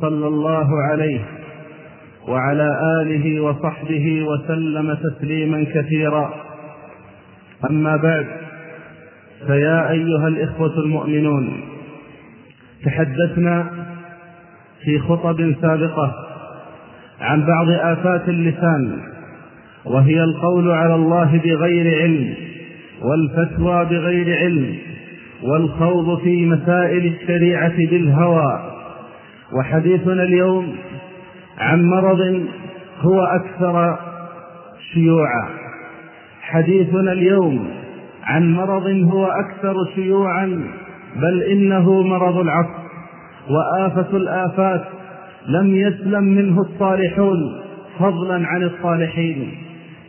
صلى الله عليه وعلى آله وصحبه وسلم تسليما كثيرا. أما بعد فيا أيها الإخوة المؤمنون تحدثنا في خطب سابقة عن بعض آفات اللسان وهي القول على الله بغير علم والفتوى بغير علم والخوض في مسائل الشريعة بالهوى وحديثنا اليوم عن مرض هو أكثر شيوعا. حديثنا اليوم عن مرض هو أكثر شيوعا بل إنه مرض العصر. وآفة الآفات لم يسلم منه الصالحون فضلا عن الصالحين.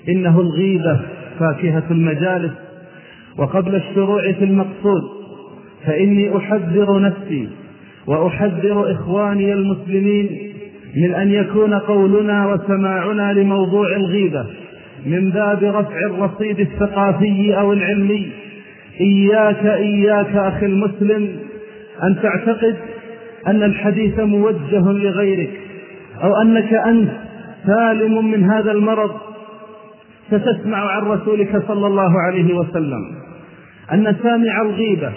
إنه الغيبة فاكهة المجالس. وقبل الشروع في المقصود فإني أحذر نفسي وأحذر إخواني المسلمين من أن يكون قولنا وسماعنا لموضوع الغيبة من باب رفع الرصيد الثقافي أو العلمي. إياك إياك أخي المسلم أن تعتقد أن الحديث موجه لغيرك أو أنك أنت سالم من هذا المرض. ستسمع عن رسولك صلى الله عليه وسلم أن سامع الغيبة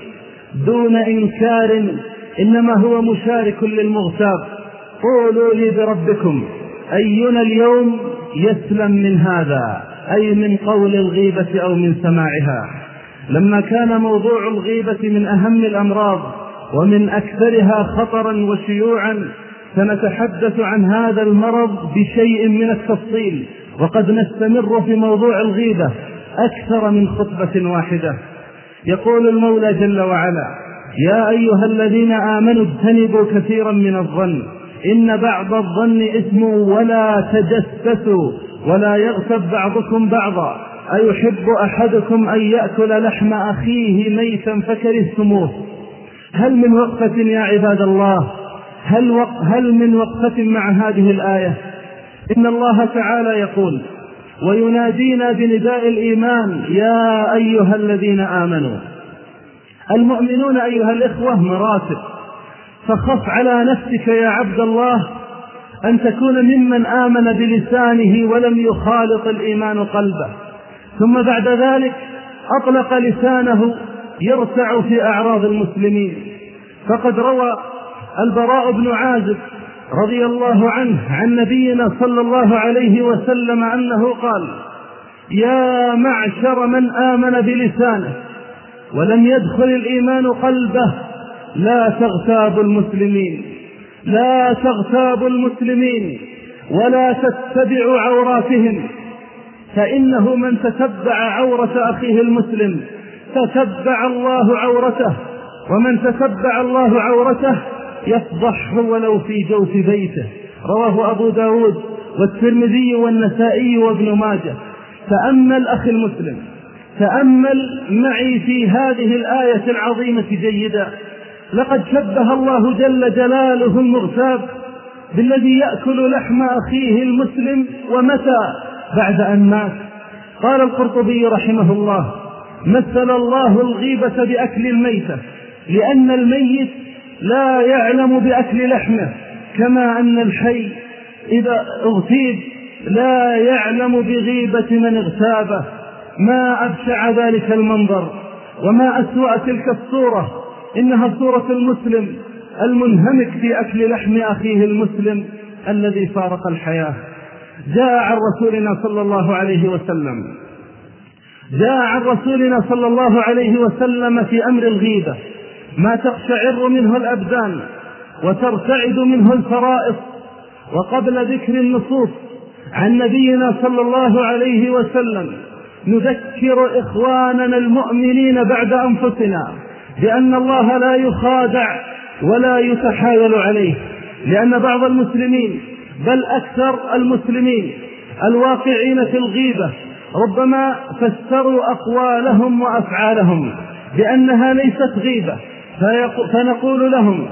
دون إنكار إنما هو مشارك للمغتاب. قولوا لي بربكم أينا اليوم يسلم من هذا أي من قول الغيبة أو من سماعها؟ لما كان موضوع الغيبة من أهم الأمراض ومن أكثرها خطرا وشيوعا سنتحدث عن هذا المرض بشيء من التفصيل وقد نستمر في موضوع الغيبة أكثر من خطبة واحدة. يقول المولى جل وعلا يا أيها الذين آمنوا اجتنبوا كثيرا من الظن. إن بعض الظن إثم ولا تجسسوا ولا يغتب بعضكم بعضا. أيحب أحدكم أن يأكل لحم أخيه ميتا فكرهتموه. هل من وقفة يا عباد الله؟ هل, وق هل من وقفة مع هذه الآية؟ إن الله تعالى يقول وينادينا بنداء الإيمان يا أيها الذين آمنوا المؤمنون أيها الإخوة مراتب. فخف على نفسك يا عبد الله أن تكون ممن آمن بلسانه ولم يخالط الإيمان قلبه. ثم بعد ذلك أطلق لسانه يرتع في أعراض المسلمين. فقد روى البراء بن عازب رضي الله عنه عن نبينا صلى الله عليه وسلم أنه قال يا معشر من آمن بلسانه ولم يدخل الإيمان قلبه. لا تغتابوا المسلمين. لا تغتابوا المسلمين. ولا تتبعوا عوراتهم. فإنه من تتبع عورة أخيه المسلم تتبع الله عورته. ومن تتبع الله عورته يفضحه ولو في جوف بيته. رواه أبو داود والترمذي والنسائي وابن ماجه. تأمل أخي المسلم تأمل معي في هذه الآية العظيمة جيدا. لقد شبه الله جل جلاله المغتاب بالذي يأكل لحم أخيه المسلم ومتى؟ بعد أن مات. قال القرطبي رحمه الله مثل الله الغيبة بأكل الميتة لأن الميت لا يعلم بأكل لحمه كما أن الحي إذا اغتيب لا يعلم بغيبة من اغتابه. ما أبشع ذلك المنظر وما أسوأ تلك الصورة إنها صورة المسلم المنهمك في أكل لحم أخيه المسلم الذي فارق الحياة. جاء عن رسولنا صلى الله عليه وسلم. جاء عن رسولنا صلى الله عليه وسلم في أمر الغيبة. ما تقشعر منه الأبدان وترتعد منه الفرائص. وقبل ذكر النصوص عن نبينا صلى الله عليه وسلم نذكر إخواننا المؤمنين بعد أنفسنا بأن الله لا يخادع ولا يتحايل عليه لأن بعض المسلمين بل أكثر المسلمين الواقعين في الغيبة ربما فسروا أقوالهم وأفعالهم بأنها ليست غيبة فنقول لهم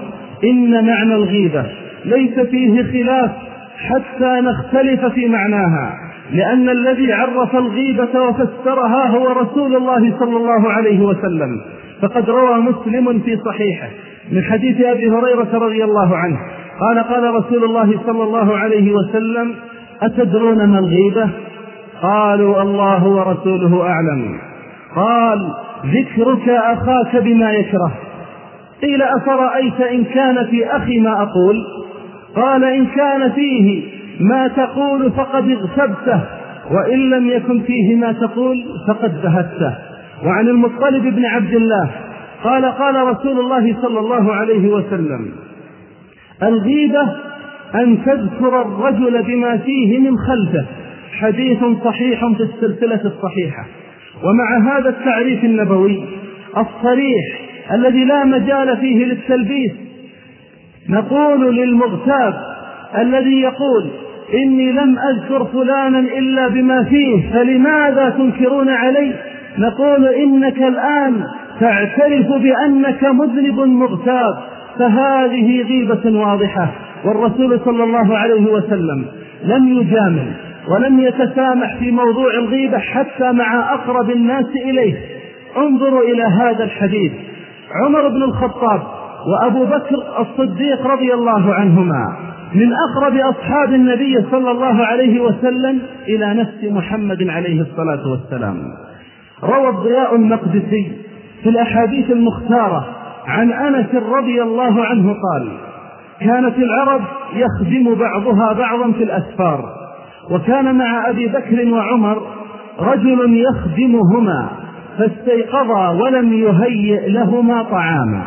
إن معنى الغيبة ليس فيه خلاف حتى نختلف في معناها. لأن الذي عرف الغيبة وفسرها هو رسول الله صلى الله عليه وسلم. فقد روى مسلم في صحيحه من حديث أبي هريرة رضي الله عنه. قال قال رسول الله صلى الله عليه وسلم أتدرون ما الغيبة؟ قالوا الله ورسوله أعلم. قال ذكرك أخاك بما يكره. قيل أفرأيت إن كان في أخي ما أقول؟ قال إن كان فيه. ما تقول فقد اغتبته وإن لم يكن فيه ما تقول فقد بهته. وعن المطلب بن عبد الله قال قال رسول الله صلى الله عليه وسلم الغيبة أن تذكر الرجل بما فيه من خلفه. حديث صحيح في السلسلة الصحيحة. ومع هذا التعريف النبوي الصريح الذي لا مجال فيه للتلبيس نقول للمغتاب الذي يقول إني لم أذكر فلانا إلا بما فيه فلماذا تنكرون علي؟ نقول إنك الآن تعترف بأنك مذنب مغتاب فهذه غيبة واضحة. والرسول صلى الله عليه وسلم لم يجامل ولم يتسامح في موضوع الغيبة حتى مع أقرب الناس إليه. انظروا إلى هذا الحديث. عمر بن الخطاب وأبو بكر الصديق رضي الله عنهما. من أقرب أصحاب النبي صلى الله عليه وسلم إلى نفس محمد عليه الصلاة والسلام. روى الضياء المقدسي في الأحاديث المختارة عن أنس رضي الله عنه قال كانت العرب يخدم بعضها بعضا في الأسفار وكان مع أبي بكر وعمر رجل يخدمهما فاستيقظا ولم يهيئ لهما طعاما.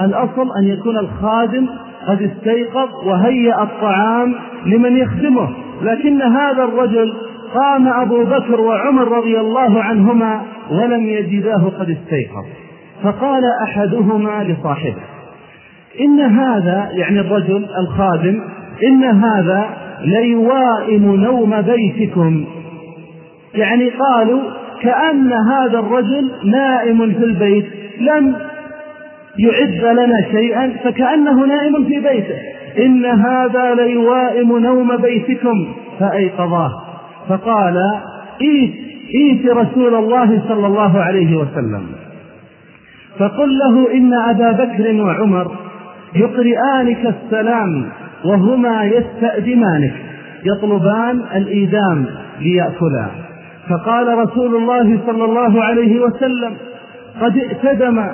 الأصل أن يكون الخادم قد استيقظ وهيأ الطعام لمن يخدمه. لكن هذا الرجل قام أبو بكر وعمر رضي الله عنهما ولم يجداه قد استيقظ. فقال أحدهما لصاحبه إن هذا يعني الرجل الخادم إن هذا ليوائم نوم بيتكم. يعني قالوا كأن هذا الرجل نائم في البيت لم يعد لنا شيئا فكأنه نائم في بيته. إن هذا ليوائم نوم بيتكم فأيقظاه فقال إيت إيت رسول الله صلى الله عليه وسلم. فقل له إن أبا بكر وعمر يقرئانك السلام وهما يستأذنانك يطلبان الإيدام ليأكلا. فقال رسول الله صلى الله عليه وسلم قد ائتدم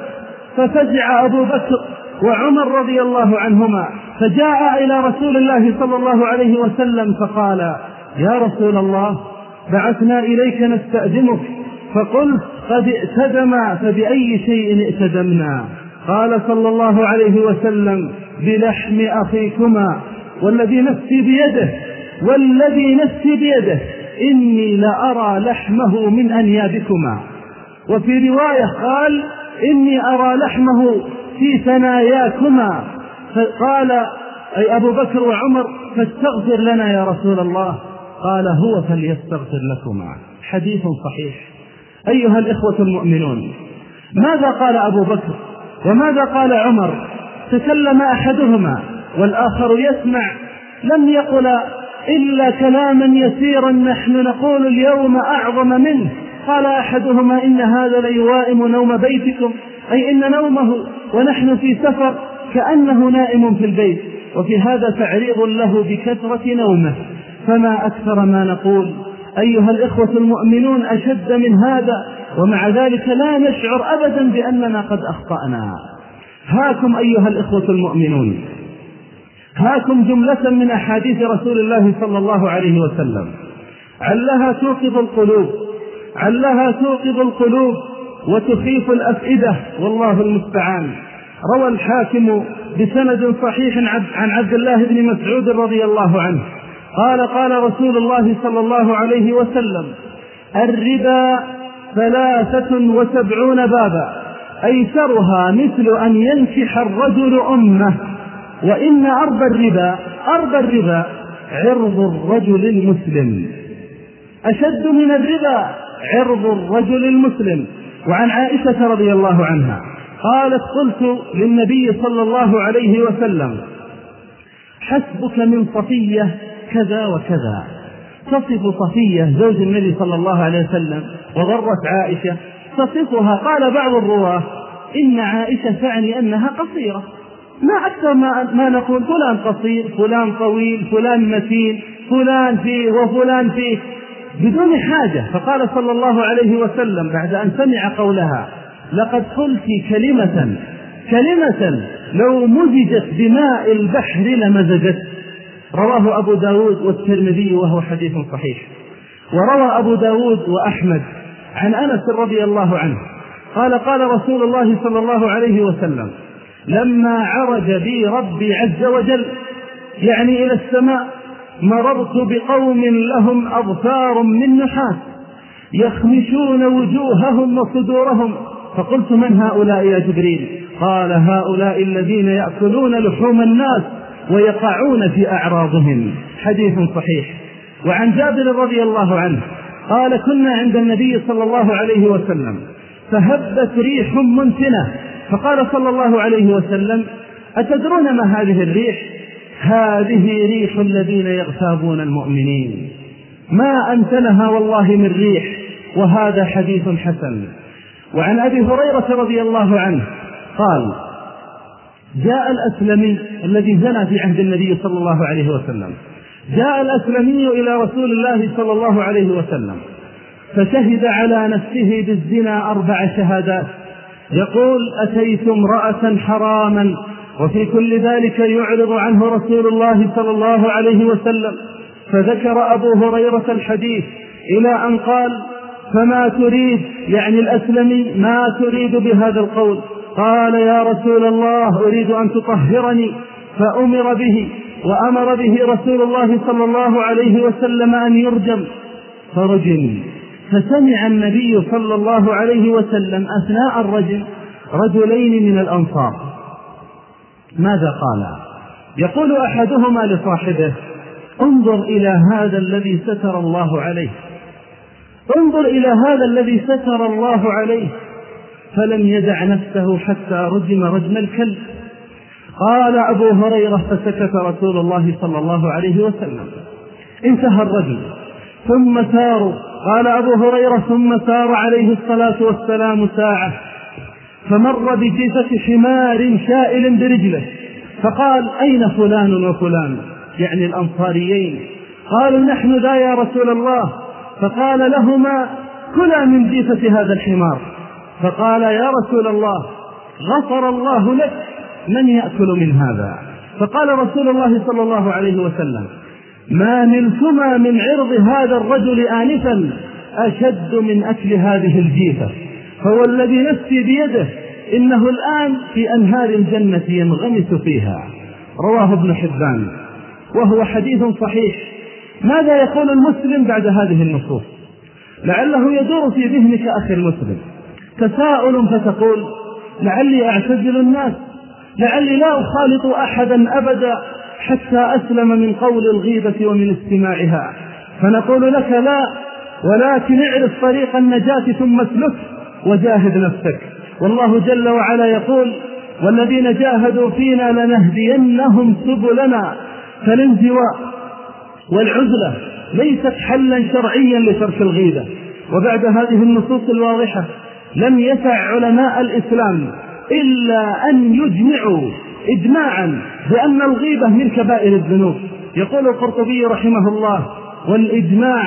ففزع أبو بكر وعمر رضي الله عنهما فجاء إلى رسول الله صلى الله عليه وسلم فقال يا رسول الله بعثنا إليك نستأذنك فقلت قد ائتدم فبأي شيء ائتدمنا قال صلى الله عليه وسلم بلحم أخيكما والذي نفسي بيده والذي نفسي بيده إني لأرى لحمه من أنيابكما. وفي رواية قال إني أرى لحمه في ثناياكما. فقال أي أبو بكر وعمر فاستغفر لنا يا رسول الله. قال هو فليستغفر لكما. حديث صحيح. أيها الإخوة المؤمنون ماذا قال أبو بكر؟ وماذا قال عمر؟ تكلم أحدهما والآخر يسمع. لم يقل إلا كلاما يسيرا نحن نقول اليوم أعظم منه. قال أحدهما إن هذا ليوائم نوم بيتكم أي إن نومه ونحن في سفر كأنه نائم في البيت وفي هذا تعريض له بكثرة نومه. فما أكثر ما نقول أيها الإخوة المؤمنون أشد من هذا ومع ذلك لا نشعر أبدا بأننا قد أخطأنا. هاكم أيها الإخوة المؤمنون. هاكم جملة من أحاديث رسول الله صلى الله عليه وسلم. علها توقظ القلوب. علها توقظ القلوب وتخيف الأفئدة؟ والله المستعان. روى الحاكم بسند صحيح عن عبد الله بن مسعود رضي الله عنه. قال قال رسول الله صلى الله عليه وسلم الربا ثلاثة وسبعون بابا أيسرها مثل أن ينكح الرجل أمه. وإن أرض الربا أرض الربا عرض الرجل المسلم. أشد من الربا عرض الرجل المسلم. وعن عائشة رضي الله عنها قالت قلت للنبي صلى الله عليه وسلم حسبك من صفية كذا وكذا. تصف صفية زوج النبي صلى الله عليه وسلم وغرت عائشة. تصفها قال بعض الرواة إن عائشة تعني أنها قصيرة. ما أكثر ما, ما نقول فلان قصير فلان طويل فلان متين فلان فيه وفلان فيه. بدون حاجة. فقال صلى الله عليه وسلم بعد أن سمع قولها لقد قلت كلمة كلمة لو مزجت بماء البحر لمزجت. رواه أبو داود والترمذي وهو حديث صحيح. وروى أبو داود وأحمد عن أنس رضي الله عنه قال قال رسول الله صلى الله عليه وسلم لما عرج بي ربي عز وجل يعني إلى السماء مررت بقوم لهم أظفار من نحاس يخمشون وجوههم وصدورهم. فقلت من هؤلاء يا جبريل؟ قال هؤلاء الذين يأكلون لحوم الناس ويقعون في أعراضهم. حديث صحيح. وعن جابر رضي الله عنه قال كنا عند النبي صلى الله عليه وسلم فهبت ريح منتنة فقال صلى الله عليه وسلم أتدرون ما هذه الريح؟ هذه ريح الذين يغتابون المؤمنين. ما أنتنها والله من ريح وهذا حديث حسن. وعن أبي هريرة رضي الله عنه قال جاء الأسلمي الذي زنى في عهد النبي صلى الله عليه وسلم. جاء الأسلمي إلى رسول الله صلى الله عليه وسلم. فشهد على نفسه بالزنا أربع شهادات. يقول أتيت امرأة حراما وفي كل ذلك يعرض عنه رسول الله صلى الله عليه وسلم. فذكر أبو هريرة الحديث إلى أن قال فما تريد يعني الأسلمي ما تريد بهذا القول. قال يا رسول الله أريد أن تطهرني. فأمر به وأمر به رسول الله صلى الله عليه وسلم أن يرجم. فرجم. فسمع النبي صلى الله عليه وسلم أثناء الرجم رجلين من الأنصار. ماذا قال؟ يقول أحدهما لصاحبه انظر إلى هذا الذي ستر الله عليه. انظر إلى هذا الذي ستر الله عليه. فلم يدع نفسه حتى رجم رجم الكلب. قال أبو هريرة فسكت رسول الله صلى الله عليه وسلم. انتهى الرجل ثم ساروا. قال أبو هريرة ثم سار عليه الصلاة والسلام ساعة. فمر بجيفة حمار شائل برجله فقال أين فلان وفلان؟ يعني الأنصاريين قالوا نحن ذا يا رسول الله. فقال لهما كلا من جيفة هذا الحمار. فقال يا رسول الله غفر الله لك من يأكل من هذا. فقال رسول الله صلى الله عليه وسلم ما نلتما من عرض هذا الرجل آنفا أشد من أكل هذه الجيفة فهو الذي نفسي بيده إنه الآن في أنهار الجنة ينغمس فيها. رواه ابن حبان. وهو حديث صحيح. ماذا يقول المسلم بعد هذه النصوص؟ لعله يدور في ذهنك أخي المسلم. تساؤل فتقول لعلي أعتزل الناس. لعلي لا أخالط أحدا أبدا حتى أسلم من قول الغيبة ومن استماعها. فنقول لك لا ولكن اعرف طريق النجاة ثم اسلك وجاهد نفسك. والله جل وعلا يقول والذين جاهدوا فينا لنهدينهم سبلنا فالانزواء والعزلة ليست حلا شرعيا لترك الغيبة. وبعد هذه النصوص الواضحة لم يسع علماء الإسلام إلا أن يجمعوا إجماعا بأن الغيبة من كبائر الذنوب. يقول القرطبي رحمه الله والإجماع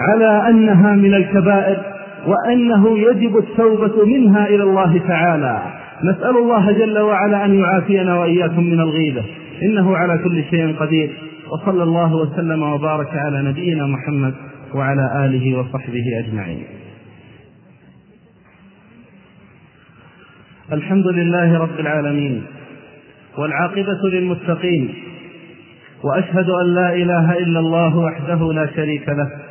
على أنها من الكبائر وأنه يجب التوبة منها إلى الله تعالى. نسأل الله جل وعلا أن يعافينا وإياكم من الغيبة. إنه على كل شيء قدير. وصلى الله وسلم وبارك على نبينا محمد وعلى آله وصحبه أجمعين. الحمد لله رب العالمين. والعاقبة للمتقين. وأشهد أن لا إله إلا الله وحده لا شريك له.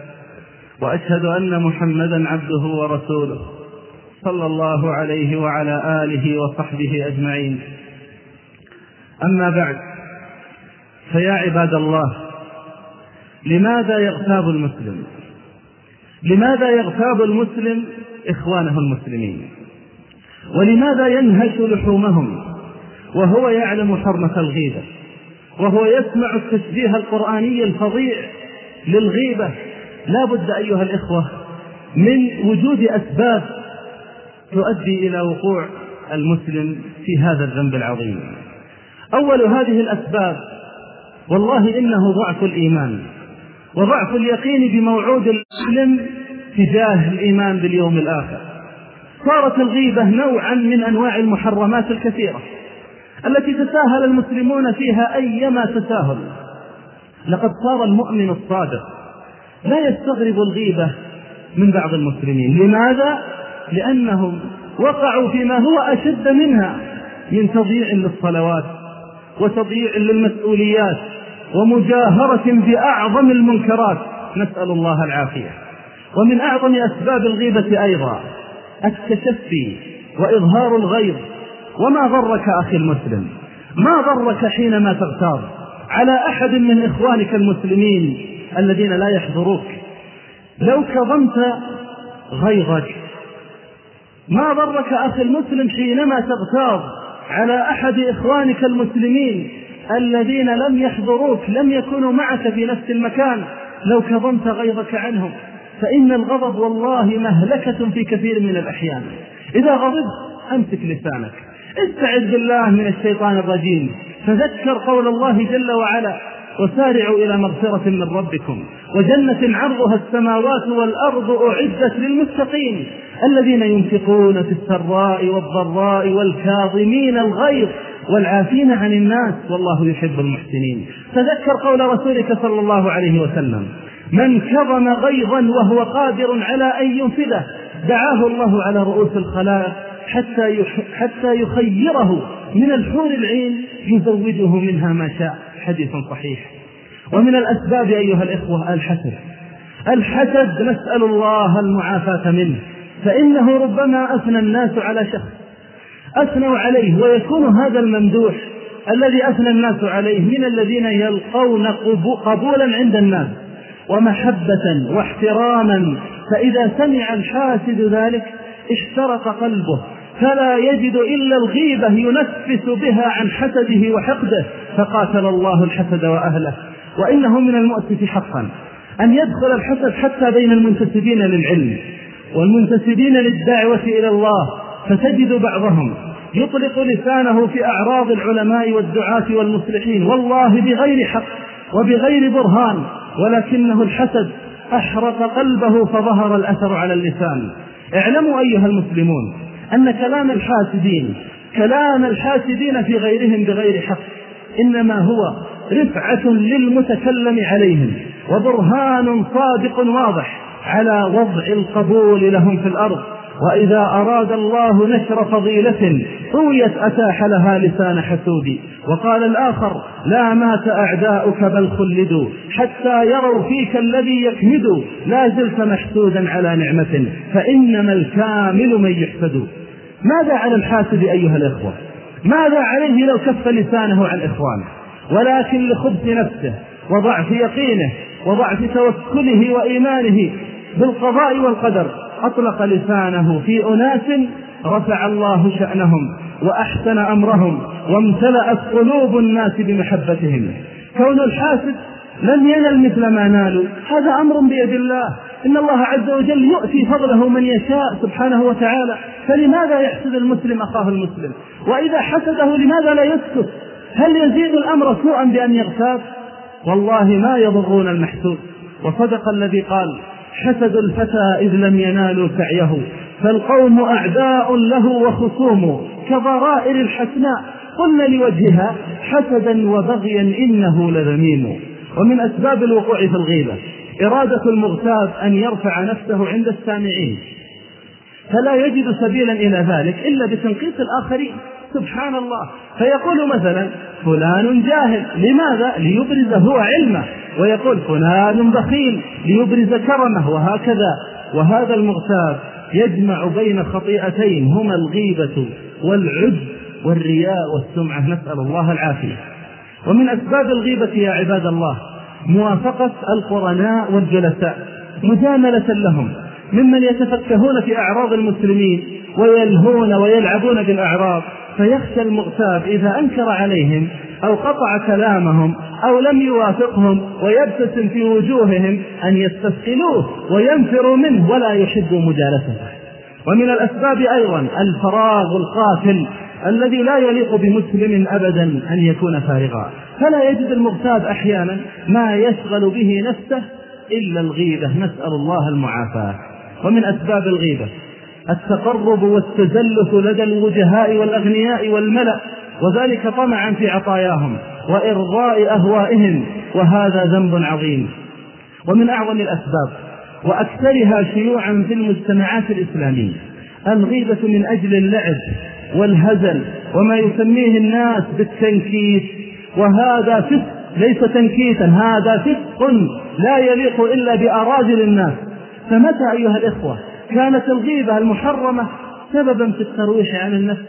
وأشهد أن محمدا عبده ورسوله صلى الله عليه وعلى آله وصحبه أجمعين. أما بعد فيا عباد الله لماذا يغتاب المسلم؟ لماذا يغتاب المسلم إخوانه المسلمين؟ ولماذا ينهش لحومهم وهو يعلم حرمة الغيبة وهو يسمع التشبيه القرآني الفظيع للغيبة؟ لا بد أيها الإخوة من وجود أسباب تؤدي إلى وقوع المسلم في هذا الذنب العظيم. أول هذه الأسباب والله إنه ضعف الإيمان وضعف اليقين بموعود المسلم تجاه الإيمان باليوم الآخر. صارت الغيبة نوعا من أنواع المحرمات الكثيرة التي تساهل المسلمون فيها أيما تساهل. لقد صار المؤمن الصادق لا يستغرب الغيبة من بعض المسلمين. لماذا؟ لأنهم وقعوا فيما هو أشد منها من تضييع للصلوات وتضييع للمسؤوليات ومجاهرة بأعظم المنكرات. نسأل الله العافية. ومن أعظم أسباب الغيبة أيضا التشفي وإظهار الغيظ. وما ضرك أخي المسلم؟ ما ضرك حينما تغتاب؟ على أحد من إخوانك المسلمين الذين لا يحضروك. لو كظمت غيظك. ما ضرك أخي المسلم حينما تغتاظ على أحد إخوانك المسلمين الذين لم يحضروك لم يكونوا معك في نفس المكان لو كظمت غيظك عنهم. فإن الغضب والله مهلكة في كثير من الأحيان. إذا غضبت أمسك لسانك. استعذ بالله من الشيطان الرجيم. تذكر قول الله جل وعلا وسارعوا إلى مغفرة من ربكم. وجنة عرضها السماوات والأرض أعدت للمتقين. الذين ينفقون في السراء والضراء والكاظمين الغيظ والعافين عن الناس. والله يحب المحسنين. تذكر قول رسولك صلى الله عليه وسلم. من كظم غيظا وهو قادر على أن ينفذه دعاه الله على رؤوس الخلائق حتى حتى يخيره. من الحور العين يزوجه منها ما شاء. حديث صحيح. ومن الأسباب أيها الإخوة الحسد. الحسد نسأل الله المعافاة منه. فإنه ربما أثنى الناس على شخص. أثنوا عليه ويكون هذا الممدوح الذي أثنى الناس عليه من الذين يلقون قبولا عند الناس. ومحبة واحتراما. فإذا سمع الحاسد ذلك اشترق قلبه. فلا يجد إلا الغيبة ينفس بها عن حسده وحقده فقاتل الله الحسد وأهله. وإنه من المؤسف حقا. أن يدخل الحسد حتى بين المنتسبين للعلم والمنتسبين للدعوة إلى الله فتجد بعضهم يطلق لسانه في أعراض العلماء والدعاة والمصلحين. والله بغير حق وبغير برهان ولكنه الحسد أحرق قلبه فظهر الأثر على اللسان. اعلموا أيها المسلمون أن كلام الحاسدين كلام الحاسدين في غيرهم بغير حق إنما هو رفعة للمتكلم عليهم وبرهان صادق واضح على وضع القبول لهم في الأرض. وإذا أراد الله نشر فضيلة طويت أتاح لها لسان حسود. وقال الآخر لا مات أعداؤك بل خلدوا حتى يروا فيك الذي يكمد. لا زلت محسودا على نعمة فإنما الكامل من يحسد. ماذا على الحاسد أيها الإخوة؟ ماذا عليه لو كف لسانه عن إخوانه؟ ولكن لخبث نفسه وضعف يقينه وضعف توكله وإيمانه بالقضاء والقدر أطلق لسانه في أناس رفع الله شأنهم وأحسن أمرهم وامتلأت قلوب الناس بمحبتهم. كون الحاسد لم ينل مثل ما نالوا هذا أمر بيد الله. إن الله عز وجل يؤتي فضله من يشاء سبحانه وتعالى فلماذا يحسد المسلم أخاه المسلم؟ وإذا حسده لماذا لا يسكت؟ هل يزيد الأمر سوءا بأن يغتاب؟ والله ما يضرون المحسود. وصدق الذي قال حسد الفتى إذ لم ينالوا سعيه فالقوم أعداء له وخصوم كضرائر الحسناء. قلنا لوجهها حسدا وبغيا إنه لذميم. ومن أسباب الوقوع في الغيبة إرادة المغتاب أن يرفع نفسه عند السامعين. فلا يجد سبيلا إلى ذلك إلا بتنقيص الآخرين. سبحان الله. فيقول مثلا فلان جاهل. لماذا؟ ليبرز هو علمه. ويقول فلان بخيل. ليبرز كرمه. وهكذا. وهذا المغتاب يجمع بين خطيئتين. هما الغيبة والعجب والرياء والسمعة. نسأل الله العافية. ومن أسباب الغيبة يا عباد الله موافقة القرناء والجلساء مجاملة لهم ممن يتفكهون في أعراض المسلمين ويلهون ويلعبون بالأعراض فيخشى المغتاب إذا أنكر عليهم أو قطع كلامهم أو لم يوافقهم ويبتسم في وجوههم أن يستثقلوه وينفروا منه ولا يحبوا مجالسته. ومن الأسباب أيضا الفراغ القاتل الذي لا يليق بمسلم أبدا أن يكون فارغا. فلا يجد المغتاب أحيانا ما يشغل به نفسه إلا الغيبة نسأل الله المعافاة. ومن أسباب الغيبة التقرب والتزلف لدى الوجهاء والأغنياء والملأ وذلك طمعا في عطاياهم وإرضاء أهوائهم وهذا ذنب عظيم. ومن أعظم الأسباب وأكثرها شيوعا في المجتمعات الإسلامية الغيبة من أجل اللعب والهزل وما يسميه الناس بالتنكيت وهذا فسق ليس تنكيتا هذا فسق لا يليق إلا بأراجل الناس. فمتى أيها الإخوة كانت الغيبة المحرمة سببا في الترويح عن النفس؟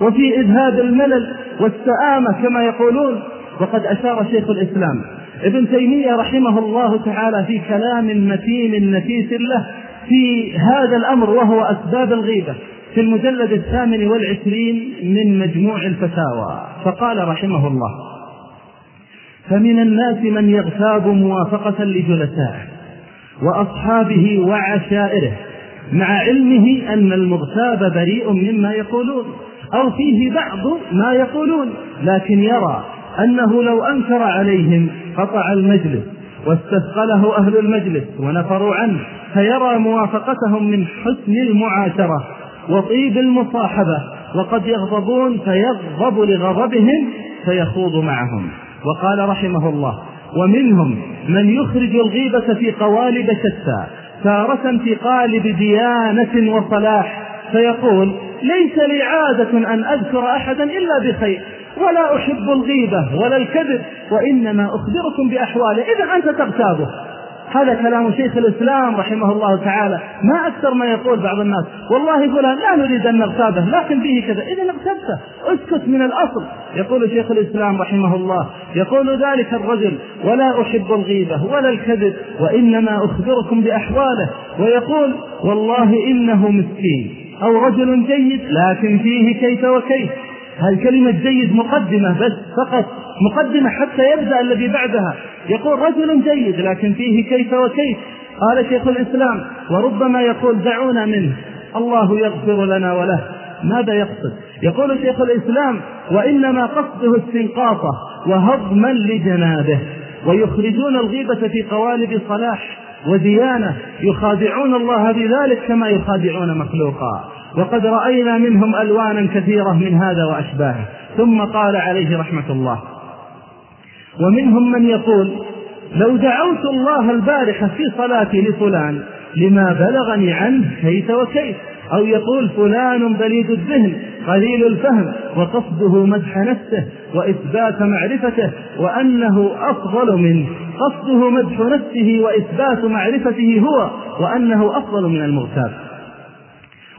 وفي إذهاب الملل والسآمة كما يقولون. وقد أشار شيخ الإسلام ابن تيمية رحمه الله تعالى في كلام متين نفيس له في هذا الأمر وهو أسباب الغيبة في المجلد الثامن والعشرين من مجموع الفتاوى. فقال رحمه الله فمن الناس من يغتاب موافقة لجلسائه وأصحابه وعشائره مع علمه أن المغتاب بريء مما يقولون أو فيه بعض ما يقولون لكن يرى أنه لو أنكر عليهم قطع المجلس واستثقله أهل المجلس ونفروا عنه فيرى موافقتهم من حسن المعاشرة وطيب المصاحبة وقد يغضبون فيغضب لغضبهم فيخوض معهم. وقال رحمه الله ومنهم من يخرج الغيبة في قوالب شتى تارة في قالب ديانة وصلاح فيقول ليس لي عادة أن أذكر أحدا إلا بخير ولا أحب الغيبة ولا الكذب وإنما أخبركم بأحواله إذا أنت تغتابه. هذا كلام شيخ الإسلام رحمه الله تعالى. ما أكثر ما يقول بعض الناس. والله فلان لا نريد أن نغتابه لكن به كذا. إذا اغتبته اسكت من الأصل. يقول شيخ الإسلام رحمه الله. يقول ذلك الرجل ولا أحب الغيبة ولا الكذب وإنما أخبركم بأحواله. ويقول والله إنه مسكين. أو رجل جيد لكن فيه كيف وكيف. هذه كلمة جيد مقدمة بس فقط؟ مقدمة حتى يبدأ الذي بعدها. يقول رجل جيد لكن فيه كيف وكيف؟ قال شيخ الإسلام وربما يقول دعونا منه. الله يغفر لنا وله. ماذا يقصد؟ يقول شيخ الإسلام وإنما قصده استنقاصه وهضما لجنابه. ويخرجون الغيبة في قوالب صلاح وديانة يخادعون الله بذلك كما يخادعون مخلوقا. وقد رأينا منهم ألوانا كثيرة من هذا وأشباهه. ثم قال عليه رحمة الله ومنهم من يقول لو دعوت الله البارحة في صلاتي لفلان لما بلغني عنه كيف وكيف؟ أو يقول فلان بليد الذهن قليل الفهم وقصده مدح نفسه وإثبات معرفته وأنه أفضل منه. قصده مدح نفسه وإثبات معرفته هو وأنه أفضل من المغتاب.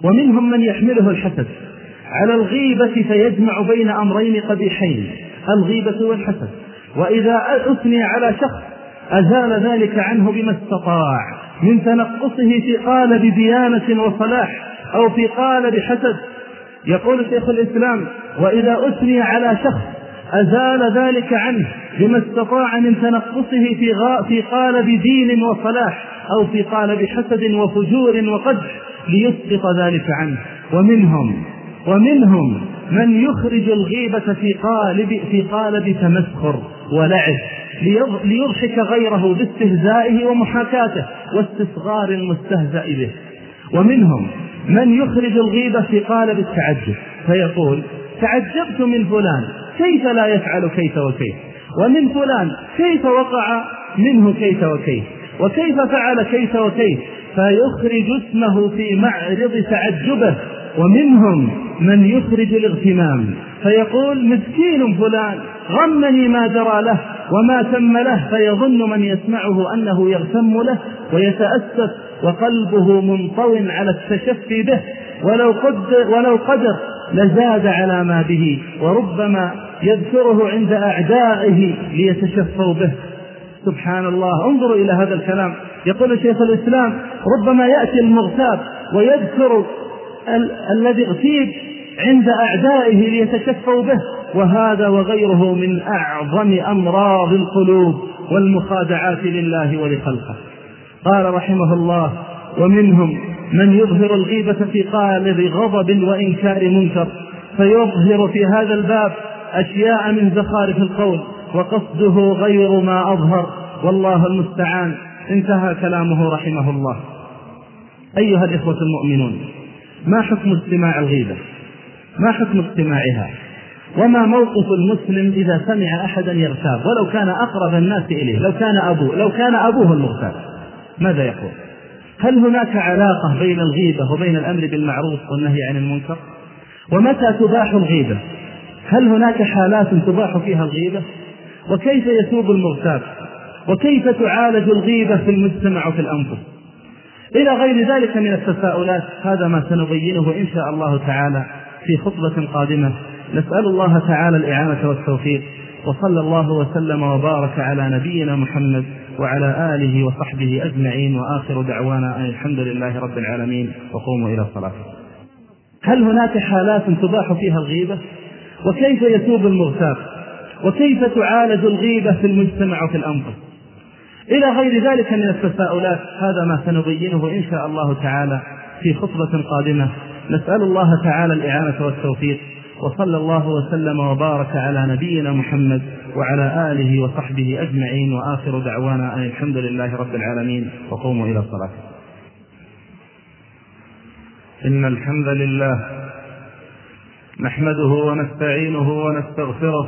ومنهم من يحمله الحسد. على الغيبة فيجمع بين أمرين قبيحين الغيبة والحسد. وإذا أثني على شخص أزال ذلك عنه بما استطاع من تنقصه في قالب ديانة وصلاح أو في قالب حسد يقول شيخ الإسلام وإذا أثني على شخص أزال ذلك عنه بما استطاع من تنقصه في, غا في قالب دين وصلاح أو في قالب حسد وفجور وقدح. ليسقط ذلك عنه. ومنهم ومنهم من يخرج الغيبة في قالب في قالب تمسخر ولعب ليضحك غيره باستهزائه ومحاكاته واستصغار المستهزأ به. ومنهم من يخرج الغيبة في قالب التعجب فيقول تعجبت من فلان كيف لا يفعل كيف وكيف؟ ومن فلان كيف وقع منه كيف وكيف؟ وكيف فعل كيف وكيف؟ فيخرج اسمه في معرض تعجبه ومنهم من يخرج الاغتمام. فيقول مسكين فلان غمني ما جرى له وما تم له. فيظن من يسمعه أنه يغتم له ويتأسف وقلبه منطو على التشفي به. ولو قدر ولو قدر لزاد على ما به وربما يذكره عند أعدائه ليتشفوا به. سبحان الله انظروا إلى هذا الكلام. يقول شيخ الإسلام ربما يأتي المغتاب ويذكر ال- الذي اغتيب عند أعدائه ليتشفوا به. وهذا وغيره من أعظم أمراض القلوب والمخادعات لله ولخلقه. قال رحمه الله ومنهم من يظهر الغيبة في قالب غضب وإنكار منكر فيظهر في هذا الباب أشياء من زخارف القول. وقصده غير ما أظهر والله المستعان انتهى كلامه رحمه الله. أيها الإخوة المؤمنون ما حكم استماع الغيبة؟ ما حكم استماعها؟ وما موقف المسلم إذا سمع أحدا يغتاب؟ ولو كان أقرب الناس إليه لو كان أبوه لو كان أبوه المغتاب ماذا يقول؟ هل هناك علاقة بين الغيبة وبين الأمر بالمعروف والنهي عن المنكر؟ ومتى تباح الغيبة؟ هل هناك حالات تباح فيها الغيبة؟ وكيف يتوب المغتاب؟ وكيف تعالج الغيبة في المجتمع وفي الأنفس؟ إلى غير ذلك من التساؤلات هذا ما سنبينه إن شاء الله تعالى في خطبة قادمة. نسأل الله تعالى الإعانة والتوفيق وصلى الله وسلم وبارك على نبينا محمد وعلى آله وصحبه أجمعين وآخر دعوانا أن الحمد لله رب العالمين وقوموا إلى الصلاة هل هناك حالات تباح فيها الغيبة؟ وكيف يتوب المغتاب؟ وكيف تعالج الغيبة في المجتمع وفي الأنفس. إلى غير ذلك من التساؤلات هذا ما سنبينه إن شاء الله تعالى في خطبة قادمة. نسأل الله تعالى الإعانة والتوفيق وصلى الله وسلم وبارك على نبينا محمد وعلى آله وصحبه أجمعين وآخر دعوانا أن الحمد لله رب العالمين وقوموا إلى الصلاة. إن الحمد لله نحمده ونستعينه ونستغفره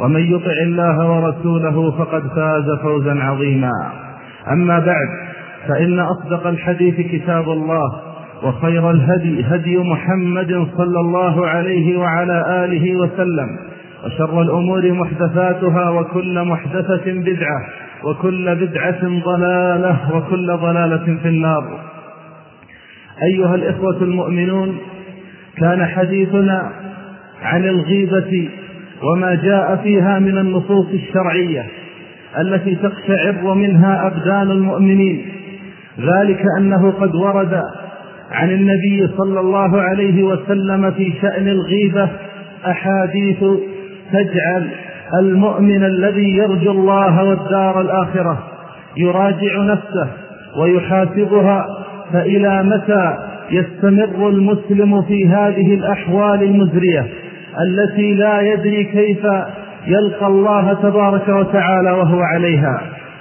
ومن يطع الله ورسوله فقد فاز فوزا عظيما. أما بعد فإن أصدق الحديث كتاب الله وخير الهدي هدي محمد صلى الله عليه وعلى آله وسلم وشر الأمور محدثاتها وكل محدثة بدعة وكل بدعة ضلالة وكل ضلالة في النار. أيها الإخوة المؤمنون كان حديثنا عن الغيبة وما جاء فيها من النصوص الشرعية التي تقشعر منها أبدان المؤمنين. ذلك أنه قد ورد عن النبي صلى الله عليه وسلم في شأن الغيبة أحاديث تجعل المؤمن الذي يرجو الله والدار الآخرة يراجع نفسه ويحاسبها فإلى متى يستمر المسلم في هذه الأحوال المزرية؟ التي لا يدري كيف يلقى الله تبارك وتعالى وهو عليها.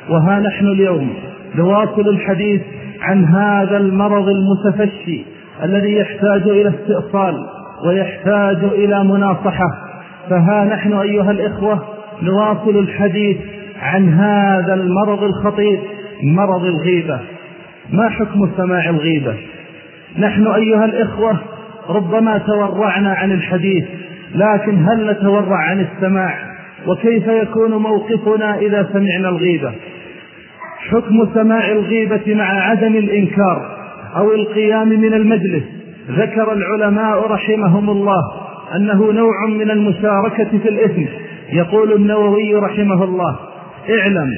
وها نحن اليوم نواصل الحديث عن هذا المرض المتفشي الذي يحتاج إلى استئصال ويحتاج إلى مناصحة. فها نحن أيها الإخوة نواصل الحديث عن هذا المرض الخطير مرض الغيبة. ما حكم سماع الغيبة؟ نحن أيها الإخوة ربما تورعنا عن الحديث لكن هل نتورع عن السماع؟ وكيف يكون موقفنا إذا سمعنا الغيبة؟ حكم سماع الغيبة مع عدم الإنكار أو القيام من المجلس ذكر العلماء رحمهم الله أنه نوع من المشاركة في الإثم. يقول النووي رحمه الله اعلم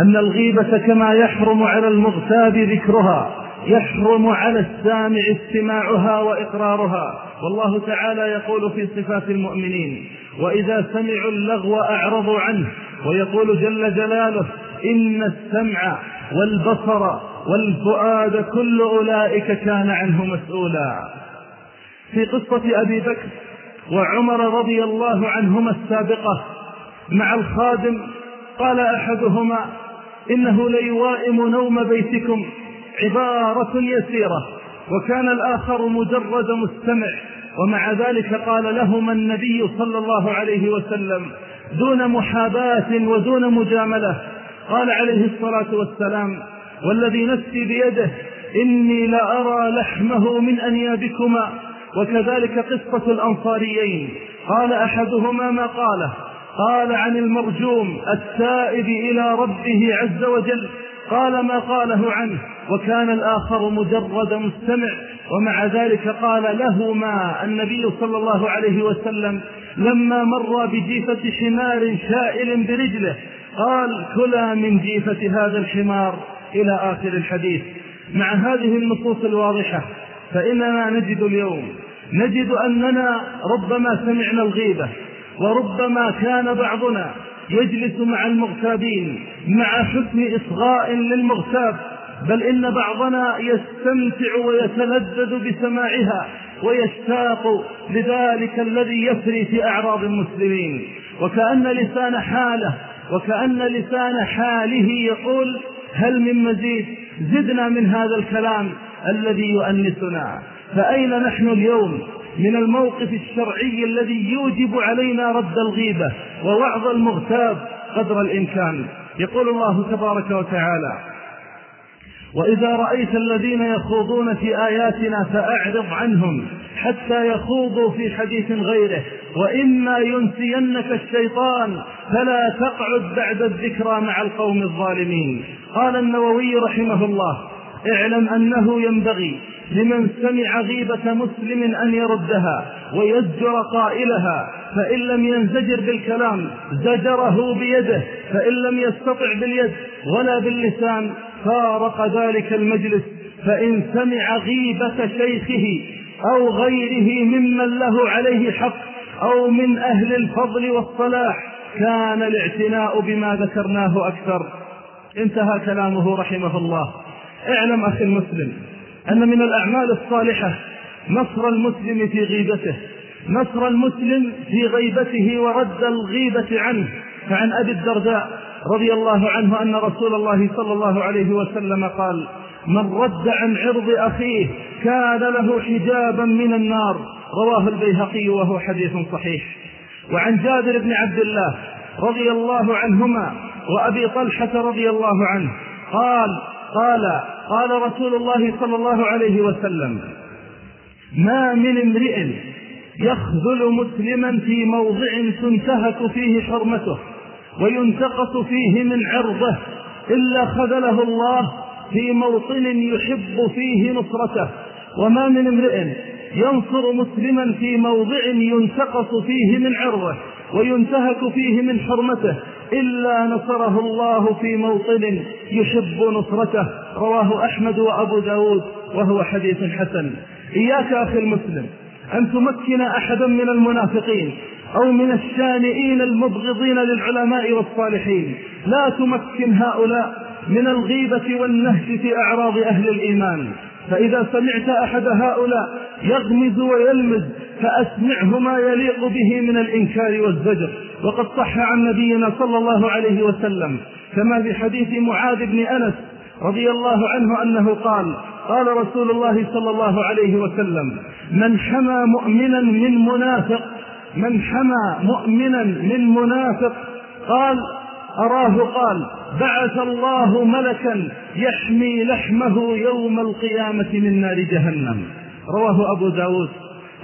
أن الغيبة كما يحرم على المغتاب ذكرها يحرم على السامع استماعها وإقرارها. والله تعالى يقول في صفات المؤمنين وإذا سمعوا اللغو أعرضوا عنه ويقول جل جلاله إن السمع والبصر والفؤاد كل أولئك كان عنه مسؤولا. في قصة أبي بكر وعمر رضي الله عنهما السابقة مع الخادم قال أحدهما إنه ليوائم نوم بيتكم عبارة يسيرة. وكان الآخر مجرد مستمع. ومع ذلك قال لهما النبي صلى الله عليه وسلم دون محاباة ودون مجاملة. قال عليه الصلاة والسلام والذي نفسي بيده إني لأرى لحمه من أنيابكما. وكذلك قصة الأنصاريين. قال أحدهما ما قاله؟ قال عن المرجوم التائب إلى ربه عز وجل قال ما قاله عنه وكان الآخر مجرد مستمع ومع ذلك قال لهما النبي صلى الله عليه وسلم لما مر بجيفة حمار شائل برجله قال كلا من جيفة هذا الحمار إلى آخر الحديث. مع هذه النصوص الواضحة فإننا نجد اليوم نجد أننا ربما سمعنا الغيبة وربما كان بعضنا يجلس مع المغتابين مع حسن إصغاء للمغتاب بل إن بعضنا يستمتع ويتلذذ بسماعها ويشتاق لذلك الذي يسري في أعراض المسلمين. وكأن لسان حالة وكأن لسان حاله يقول هل من مزيد؟ زدنا من هذا الكلام الذي يؤنسنا فأين نحن اليوم؟ من الموقف الشرعي الذي يوجب علينا رد الغيبة ووعظ المغتاب قدر الإمكان. يقول الله تبارك وتعالى وإذا رأيت الذين يخوضون في آياتنا فأعرض عنهم حتى يخوضوا في حديث غيره. وإما ينسينك الشيطان فلا تقعد بعد الذكرى مع القوم الظالمين. قال النووي رحمه الله اعلم أنه ينبغي لمن سمع غيبة مسلم أن يردها ويزجر قائلها فإن لم ينزجر بالكلام زجره بيده فإن لم يستطع باليد ولا باللسان فارق ذلك المجلس فإن سمع غيبة شيخه أو غيره ممن له عليه حق أو من أهل الفضل والصلاح كان الاعتناء بما ذكرناه أكثر. انتهى كلامه رحمه الله. اعلم أخي المسلم أن من الأعمال الصالحة نصر المسلم في غيبته نصر المسلم في غيبته ورد الغيبة عنه. فعن أبي الدرداء رضي الله عنه أن رسول الله صلى الله عليه وسلم قال من رد عن عرض أخيه كان له حجابا من النار رواه البيهقي وهو حديث صحيح. وعن جابر بن عبد الله رضي الله عنهما وأبي طلحة رضي الله عنه قال قال قال رسول الله صلى الله عليه وسلم ما من امرئ يخذل مسلما في موضع تنتهك فيه حرمته وينتقص فيه من عرضه إلا خذله الله في موطن يحب فيه نصرته وما من امرئ ينصر مسلما في موضع ينتقص فيه من عرضه وينتهك فيه من حرمته إلا نصره الله في موطن يحب نصرته. رواه أحمد وأبو داود وهو حديث حسن. إياك أخي المسلم أن تمكن أحدا من المنافقين أو من الشانئين المبغضين للعلماء والصالحين. لا تمكن هؤلاء من الغيبة والنهش في أعراض أهل الإيمان. فإذا سمعت أحد هؤلاء يغمز ويلمز فأسمعه ما يليق به من الإنكار والزجر. وقد صح عن نبينا صلى الله عليه وسلم كما في حديث معاذ بن أنس رضي الله عنه أنه قال قال رسول الله صلى الله عليه وسلم من حمى مؤمنا من منافق من حمى مؤمنا من منافق قال أراه قال بعث الله ملكا يحمي لحمه يوم القيامة من نار جهنم. رواه أبو داود.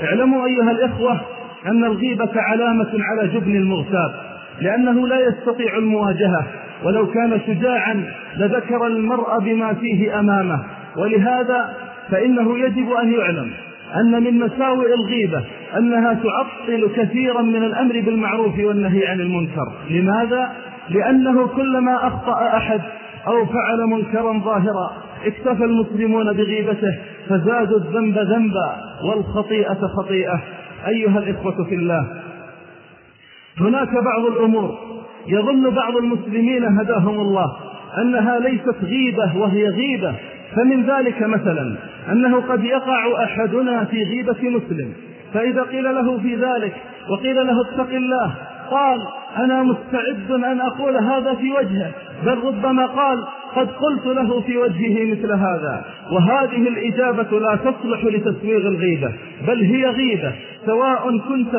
اعلموا أيها الإخوة أن الغيبة علامة على جبن المغتاب لأنه لا يستطيع المواجهة ولو كان شجاعا لذكر المرء بما فيه أمامه ولهذا فإنه يجب أن يعلم أن من مساوئ الغيبة أنها تعطل كثيرا من الأمر بالمعروف والنهي عن المنكر لماذا؟ لأنه كلما أخطأ أحد أو فعل منكرا ظاهرا اكتفى المسلمون بغيبته فزادوا الذنب ذنبا والخطيئة خطيئة أيها الإخوة في الله هناك بعض الأمور يظن بعض المسلمين هداهم الله أنها ليست غيبة وهي غيبة فمن ذلك مثلا أنه قد يقع أحدنا في غيبة مسلم فإذا قيل له في ذلك وقيل له اتق الله قال أنا مستعد أن أقول هذا في وجهه بل ربما قال قد قلت له في وجهه مثل هذا وهذه الإجابة لا تصلح لتسويغ الغيبة بل هي غيبة سواء كنت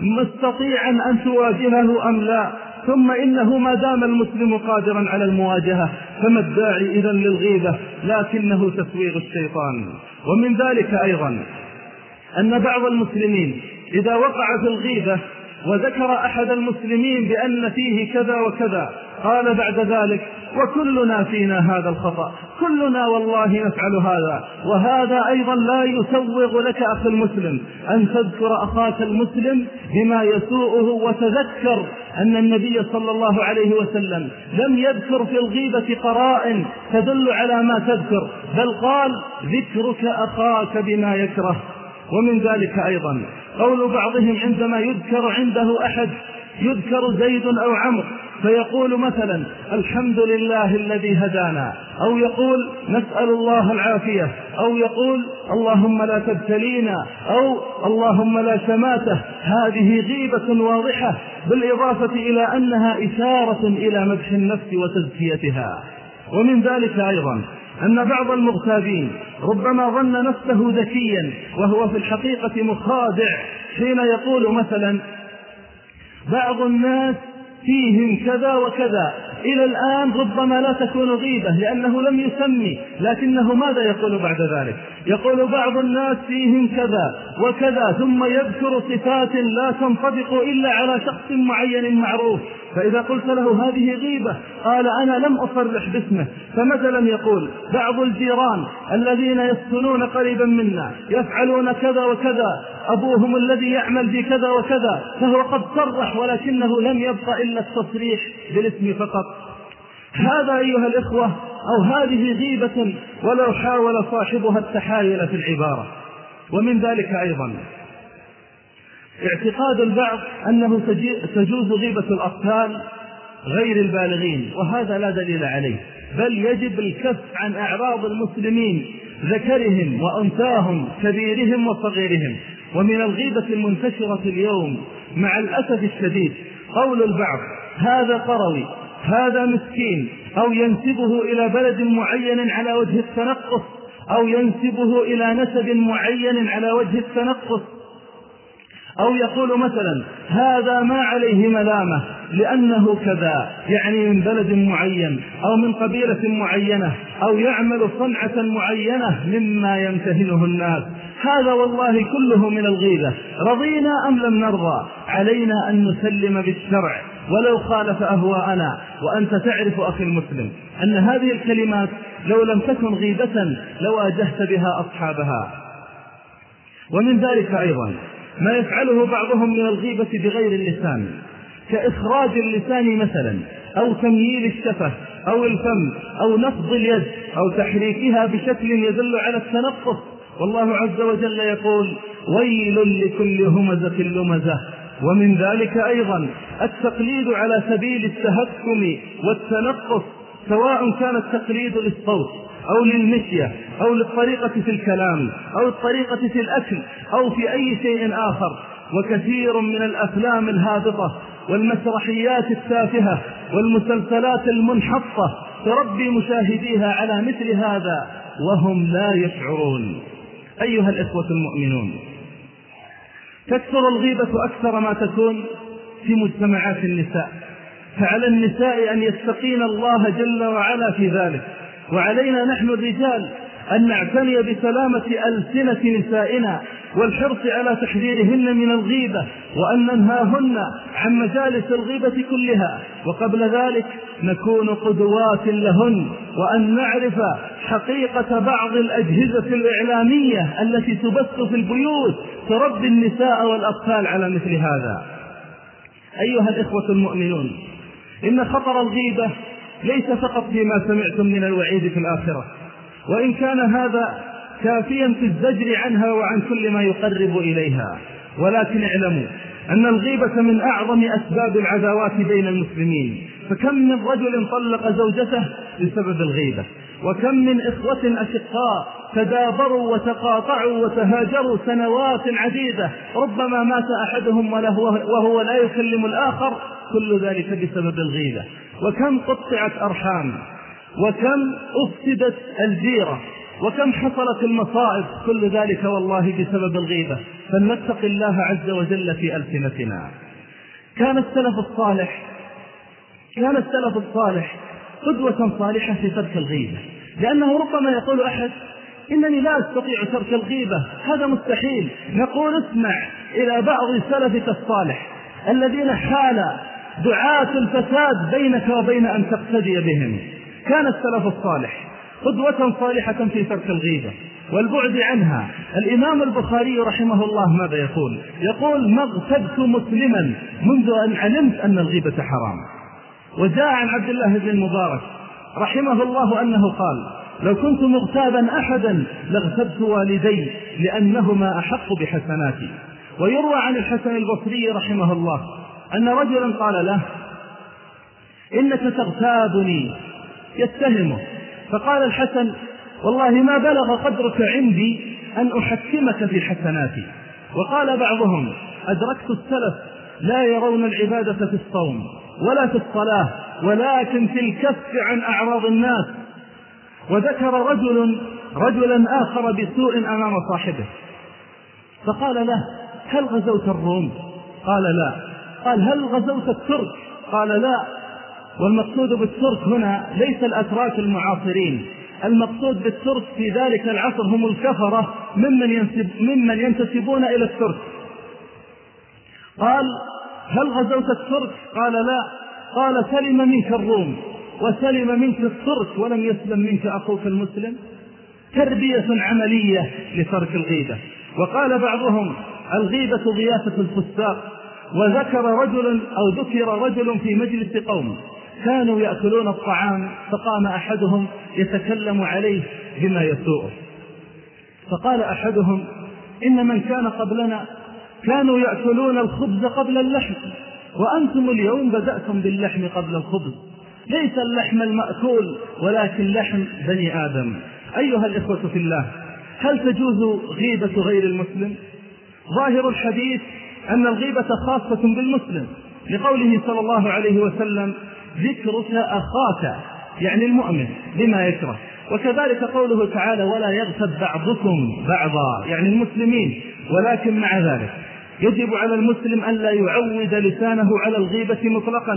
مستطيعا أن تواجهه أم لا. ثم إنه ما دام المسلم قادرا على المواجهة فما الداعي إذا للغيبة؟ لكنه تسويغ الشيطان. ومن ذلك أيضا أن بعض المسلمين إذا وقع في الغيبة وذكر أحد المسلمين بأن فيه كذا وكذا. قال بعد ذلك وكلنا فينا هذا الخطأ. كلنا والله نفعل هذا. وهذا أيضا لا يسوغ لك أخي المسلم أن تذكر أخاك المسلم بما يسوءه وتذكر أن النبي صلى الله عليه وسلم لم يذكر في الغيبة قرائن تدل على ما تذكر بل قال ذكرك أخاك بما يكره. ومن ذلك أيضا قول بعضهم عندما يذكر عنده أحد يذكر زيد أو عمرو فيقول مثلا الحمد لله الذي هدانا أو يقول نسأل الله العافية أو يقول اللهم لا تبتلينا أو اللهم لا شماته هذه غيبة واضحة بالإضافة إلى أنها إشارة إلى مدح النفس وتزكيتها. ومن ذلك أيضا أن بعض المغتابين ربما ظن نفسه ذكيا وهو في الحقيقة مخادع حين يقول مثلا بعض الناس فيهم كذا وكذا إلى الآن ربما لا تكون غيبة لأنه لم يسمي لكنه ماذا يقول بعد ذلك؟ يقول بعض الناس فيهم كذا وكذا ثم يذكر صفات لا تنطبق إلا على شخص معين معروف. فإذا قلت له هذه غيبة قال أنا لم أصرح باسمه. فمثلا يقول بعض الجيران الذين يسكنون قريبا منا يفعلون كذا وكذا أبوهم الذي يعمل بكذا وكذا فهو قد صرح ولكنه لم يبق إلا التصريح بالاسم فقط. هذا أيها الإخوة أو هذه غيبة ولو حاول صاحبها التحايل في العبارة. ومن ذلك أيضا اعتقاد البعض أنه تجوز غيبة الأطفال غير البالغين وهذا لا دليل عليه. بل يجب الكف عن أعراض المسلمين ذكرهم وأنثاهم كبيرهم وصغيرهم. ومن الغيبة المنتشرة اليوم مع الأسف الشديد قول البعض هذا قروي هذا مسكين أو ينسبه إلى بلد معين على وجه التنقص أو ينسبه إلى نسب معين على وجه التنقص. أو يقول مثلا هذا ما عليه ملامة لأنه كذا يعني من بلد معين أو من قبيلة معينة أو يعمل صنعة معينة مما يمتهنه الناس. هذا والله كله من الغيبة. رضينا أم لم نرضى؟ علينا أن نسلم بالشرع. ولو خالف أهواءنا. وأنت تعرف أخي المسلم أن هذه الكلمات لو لم تكن غيبة لواجهت بها أصحابها. ومن ذلك أيضا ما يفعله بعضهم من الغيبة بغير اللسان. كإخراج اللسان مثلا أو تمييل الشفة أو الفم أو نفض اليد أو تحريكها بشكل يدل على التنقص والله عز وجل يقول ويل لكل همزة لمزة ومن ذلك أيضا التقليد على سبيل التهكم والتنقص سواء كان التقليد للصوت. أو للمشية أو للطريقة في الكلام أو الطريقة في الأكل أو في أي شيء آخر. وكثير من الأفلام الهابطة والمسرحيات التافهة والمسلسلات المنحطة تربي مشاهديها على مثل هذا وهم لا يشعرون. أيها الإخوة المؤمنون تكثر الغيبة أكثر ما تكون في مجتمعات النساء. فعلى النساء أن يتقين الله جل وعلا في ذلك. وعلينا نحن الرجال أن نعتني بسلامة ألسنة نسائنا والحرص على تحذيرهن من الغيبة وأن ننهاهن عن مجالس الغيبة كلها. وقبل ذلك نكون قدوات لهن وأن نعرف حقيقة بعض الأجهزة الإعلامية التي تبث في البيوت تربي النساء والأطفال على مثل هذا. أيها الإخوة المؤمنون إن خطر الغيبة ليس فقط فيما سمعتم من الوعيد في الآخرة وإن كان هذا كافيا في الزجر عنها وعن كل ما يقرب إليها. ولكن اعلموا أن الغيبة من أعظم أسباب العداوات بين المسلمين. فكم من رجل طلق زوجته بسبب الغيبة وكم من إخوة أشقاء تدابروا وتقاطعوا وتهاجروا سنوات عديدة ربما مات أحدهم وهو لا يكلم الآخر كل ذلك بسبب الغيبة. وكم قطعت أرحام وكم أفسدت الجيرة وكم حصلت المصائب كل ذلك والله بسبب الغيبة. فلنتق الله عز وجل في ألسنتنا. كان السلف الصالح كان السلف الصالح قدوة صالحة في ترك الغيبة. لأنه ربما يقول أحد إنني لا أستطيع ترك الغيبة هذا مستحيل. نقول اسمع إلى بعض سلفك الصالح الذين حال دعاة الفساد بينك وبين أن تقتدي بهم. كان السلف الصالح قدوة صالحة في ترك الغيبة والبعد عنها. الإمام البخاري رحمه الله ماذا يقول؟ يقول ما اغتبت مسلما منذ أن علمت أن الغيبة حرام. وجاء عن عبد الله بن المبارك رحمه الله أنه قال لو كنت مغتابا أحدا لاغتبت والدي لأنهما أحق بحسناتي. ويروى عن الحسن البصري رحمه الله أن رجلا قال له إنك تغتابني يتهمه. فقال الحسن والله ما بلغ قدرك عندي أن أحكمك في حسناتي. وقال بعضهم أدركت السلف لا يرون العبادة في الصوم ولا في الصلاة ولكن في الكف عن أعراض الناس. وذكر رجل رجلا آخر بسوء أمام صاحبه. فقال له هل غزوت الروم؟ قال لا. قال هل غزوت الترك؟ قال لا. والمقصود بالترك هنا ليس الأتراك المعاصرين. المقصود بالترك في ذلك العصر هم الكفرة ممن, ينسب ممن ينتسبون إلى الترك. قال هل غزوت الترك؟ قال لا. قال سلم منك الروم وسلم منك الترك ولم يسلم منك أخوك المسلم. تربية عملية لترك الغيبة. وقال بعضهم الغيبة غياثة الفساق. وذكر رجل أو ذكر رجل في مجلس قوم. كانوا يأكلون الطعام فقام أحدهم يتكلم عليه بما يسوءه. فقال أحدهم إن من كان قبلنا كانوا يأكلون الخبز قبل اللحم وأنتم اليوم بدأتم باللحم قبل الخبز. ليس اللحم المأكول ولكن لحم بني آدم. أيها الإخوة في الله هل تجوز غيبة غير المسلم؟ ظاهر الحديث أن الغيبة خاصة بالمسلم. لقوله صلى الله عليه وسلم ذكرك أخاك يعني المؤمن بما يكره. وكذلك قوله تعالى ولا يغتب بعضكم بعضا يعني المسلمين ولكن مع ذلك. يجب على المسلم أن لا يعود لسانه على الغيبة مطلقا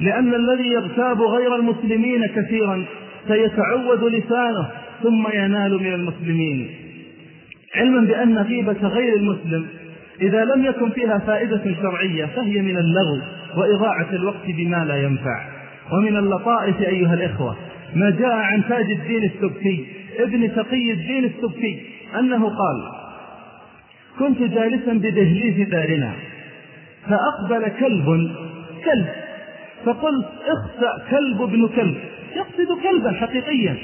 لأن الذي يغتاب غير المسلمين كثيرا سيتعود لسانه ثم ينال من المسلمين. علما بأن غيبة غير المسلم إذا لم يكن فيها فائدة شرعية فهي من اللغو وإضاعة الوقت بما لا ينفع. ومن اللطائف أيها الإخوة ما جاء عن تاج الدين السبكي ابن تقي الدين السبكي أنه قال كنت جالسا بدهليز دارنا فأقبل كلب كلب فقلت اخسأ كلب ابن كلب. يقصد كلبا حقيقيا.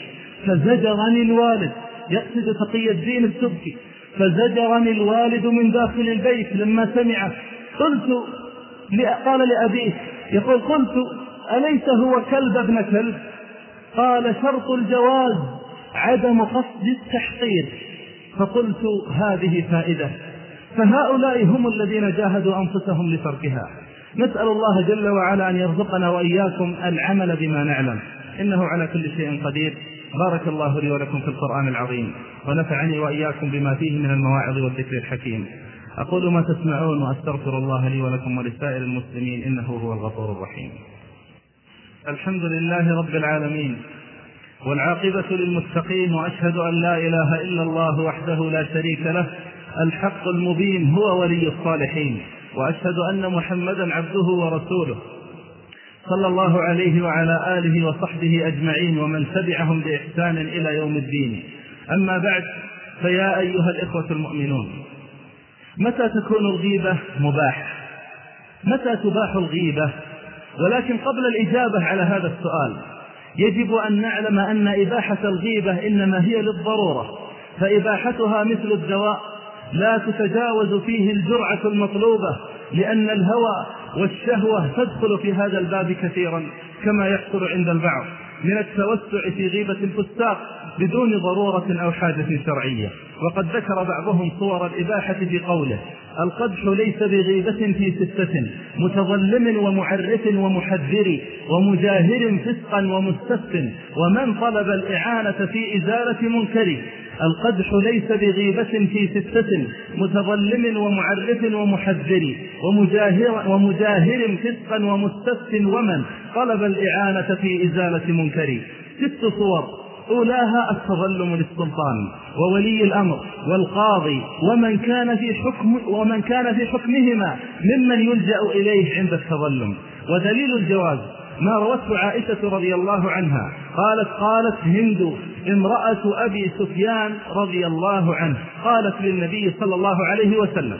فزجرني الوالد يقصد تقي الدين السبكي. فزجرني الوالد من داخل البيت لما سمعه قلت قال لأبيه يقول قلت أليس هو كلب ابن كلب؟ قال شرط الجواز عدم قصد التحقير. فقلت هذه فائدة. فهؤلاء هم الذين جاهدوا أنفسهم لتركها. نسأل الله جل وعلا أن يرزقنا وإياكم العمل بما نعلم. إنه على كل شيء قدير. بارك الله لي ولكم في القرآن العظيم ونفعني وإياكم بما فيه من المواعظ والذكر الحكيم. أقول ما تسمعون وأستغفر الله لي ولكم ولسائر المسلمين إنه هو الغفور الرحيم. الحمد لله رب العالمين والعاقبة للمتقين وأشهد أن لا إله إلا الله وحده لا شريك له الحق المبين هو ولي الصالحين وأشهد أن محمدا عبده ورسوله. صلى الله عليه وعلى آله وصحبه أجمعين ومن تبعهم بإحسان إلى يوم الدين. أما بعد فيا أيها الإخوة المؤمنون متى تكون الغيبة مباح؟ متى تباح الغيبة؟ ولكن قبل الإجابة على هذا السؤال يجب أن نعلم أن إباحة الغيبة إنما هي للضرورة فإباحتها مثل الدواء لا تتجاوز فيه الجرعة المطلوبة لأن الهوى والشهوة تدخل في هذا الباب كثيرا كما يحصل عند البعض من التوسع في غيبة الفساق بدون ضرورة أو حاجة شرعية. وقد ذكر بعضهم صور الإباحة في قوله القدح ليس بغيبة في ستة متظلم ومعرف ومحذر ومجاهر فسقا ومستف ومن طلب الإعانة في إزالة منكر القدح ليس بغيبة في ستة متظلم ومعرف ومحذر ومجاهر, ومجاهر فسقا ومستف ومن؟ طلب الإعانة في إزالة منكر ست صور. أولاها التظلم للسلطان وولي الأمر والقاضي ومن كان في حكم ومن كان في حكمهما ممن يلجأ إليه عند التظلم. ودليل الجواز. ما روته عائشة رضي الله عنها. قالت قالت هند امرأة أبي سفيان رضي الله عنه. قالت للنبي صلى الله عليه وسلم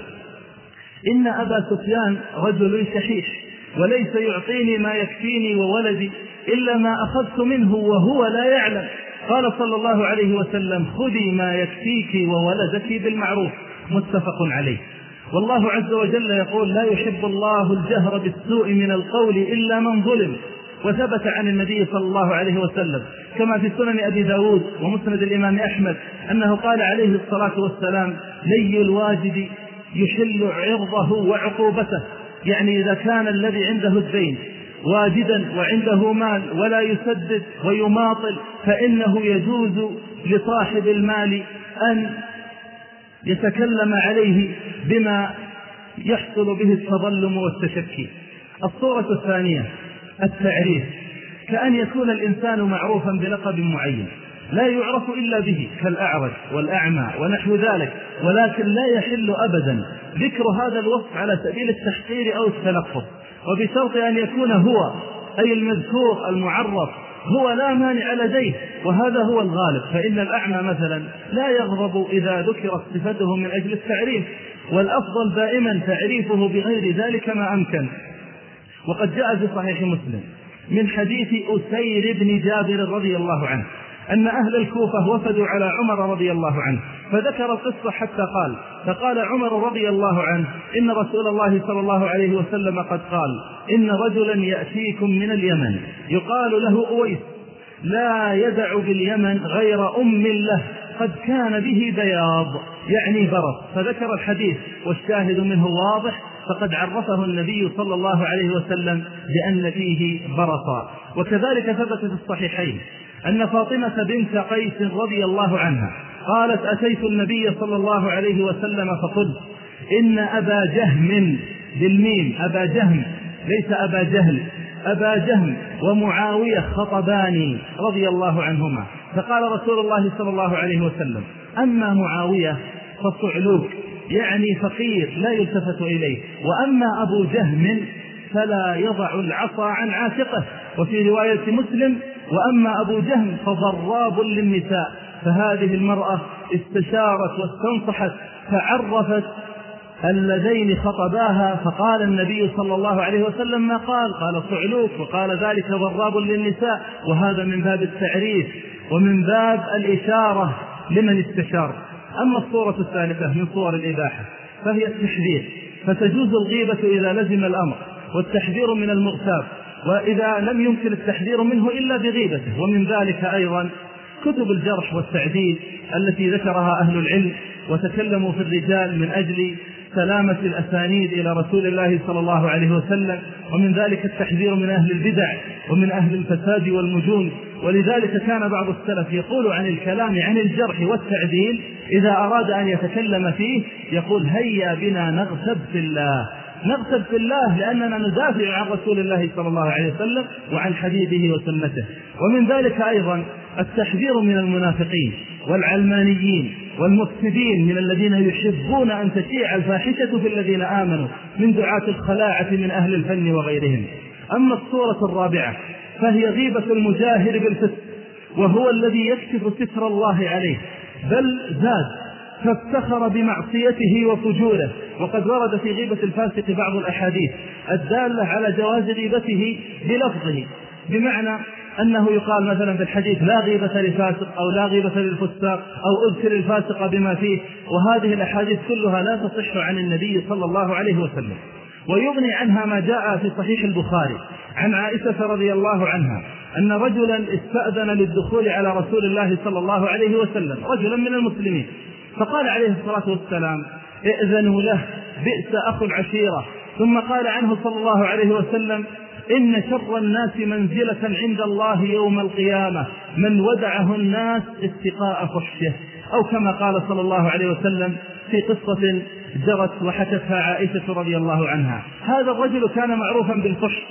إن أبا سفيان رجل شحيح وليس يعطيني ما يكفيني وولدي إلا ما أخذت منه وهو لا يعلم. قال صلى الله عليه وسلم خذي ما يكفيك وولدك بالمعروف. متفق عليه. والله عز وجل يقول لا يحب الله الجهر بالسوء من القول إلا من ظلم وثبت عن النبي صلى الله عليه وسلم كما في سنن أبي داود ومسند الإمام أحمد أنه قال عليه الصلاة والسلام لي الواجد يحل عرضه وعقوبته يعني إذا كان الذي عنده الدين واجدا وعنده مال ولا يسدد ويماطل فإنه يجوز لصاحب المال أن يتكلم عليه بما يحصل به التظلم والتشكي. الصورة الثانية التعريف. كأن يكون الإنسان معروفا بلقب معين لا يعرف إلا به كالأعرج والأعمى ونحو ذلك ولكن لا يحل أبدا ذكر هذا الوصف على سبيل التحقير أو التلفظ. وبشرط أن يكون هو أي المذكور المعرف هو لا مانع لديه وهذا هو الغالب. فإن الأعمى مثلا لا يغضب إذا ذكرت صفته من أجل التعريف والأفضل دائما تعريفه بغير ذلك ما أمكن. وقد جاء في صحيح مسلم من حديث أسير بن جابر رضي الله عنه أن أهل الكوفة وفدوا على عمر رضي الله عنه. فذكر القصة حتى قال فقال عمر رضي الله عنه إن رسول الله صلى الله عليه وسلم قد قال إن رجلا يأتيكم من اليمن يقال له أويس لا يدع باليمن غير أم له قد كان به بياض يعني برص. فذكر الحديث والشاهد منه واضح فقد عرفه النبي صلى الله عليه وسلم بأن فيه برصا. وكذلك ثبت في الصحيحين أن فاطمة بنت قيس رضي الله عنها قالت أتيت النبي صلى الله عليه وسلم فقلت إن أبا جهم بالميم أبا جهم ليس أبا جهل أبا جهم ومعاوية خطباني رضي الله عنهما. فقال رسول الله صلى الله عليه وسلم أما معاوية فصعلوك يعني فقير لا يلتفت إليه وأما أبو جهم فلا يضع العصا عن عاتقه. وفي رواية مسلم وأما أبو جهم فضراب للنساء فهذه المرأة استشارت واستنصحت فعرفت اللذين خطباها فقال النبي صلى الله عليه وسلم ما قال؟ قال صعلوك وقال ذلك ضراب للنساء وهذا من باب التعريف ومن باب الإشارة لمن استشار. أما الصورة الثالثة من صور الإباحة فهي التحذير فتجوز الغيبة إذا لزم الأمر والتحذير من المغتاب. وإذا لم يمكن التحذير منه إلا بغيبته. ومن ذلك أيضا كتب الجرح والتعديل التي ذكرها أهل العلم وتكلموا في الرجال من أجل سلامة الأسانيد إلى رسول الله صلى الله عليه وسلم. ومن ذلك التحذير من أهل البدع ومن أهل الفساد والمجون. ولذلك كان بعض السلف يقول عن الكلام عن الجرح والتعديل إذا أراد أن يتكلم فيه يقول هيا بنا نغتب في الله. نغتب في الله لأننا ندافع عن رسول الله صلى الله عليه وسلم وعن حبيبه وسنته. ومن ذلك أيضا التحذير من المنافقين والعلمانيين والمفسدين من الذين يحبون أن تشيع الفاحشة في الذين آمنوا من دعاة الخلاعة من أهل الفن وغيرهم. أما الصورة الرابعة فهي غيبة المجاهر بالفسق وهو الذي يكشف ستر الله عليه بل زاد فافتخر بمعصيته وفجوره. وقد ورد في غيبة الفاسق بعض الأحاديث الدالة على جواز غيبته بلفظه بمعنى أنه يقال مثلا في الحديث لا غيبة لفاسق أو لا غيبة للفساق أو اذكر الفاسق بما فيه وهذه الأحاديث كلها لا تصح عن النبي صلى الله عليه وسلم. ويغني عنها ما جاء في صحيح البخاري عن عائشة رضي الله عنها أن رجلا استأذن للدخول على رسول الله صلى الله عليه وسلم رجلا من المسلمين فقال عليه الصلاة والسلام ائذنوا له بئس أخو العشيرة. ثم قال عنه صلى الله عليه وسلم إن شر الناس منزلة عند الله يوم القيامة من ودعه الناس اتقاء فحشه. أو كما قال صلى الله عليه وسلم في قصة جرت وحكتها عائشة رضي الله عنها. هذا الرجل كان معروفا بالفحش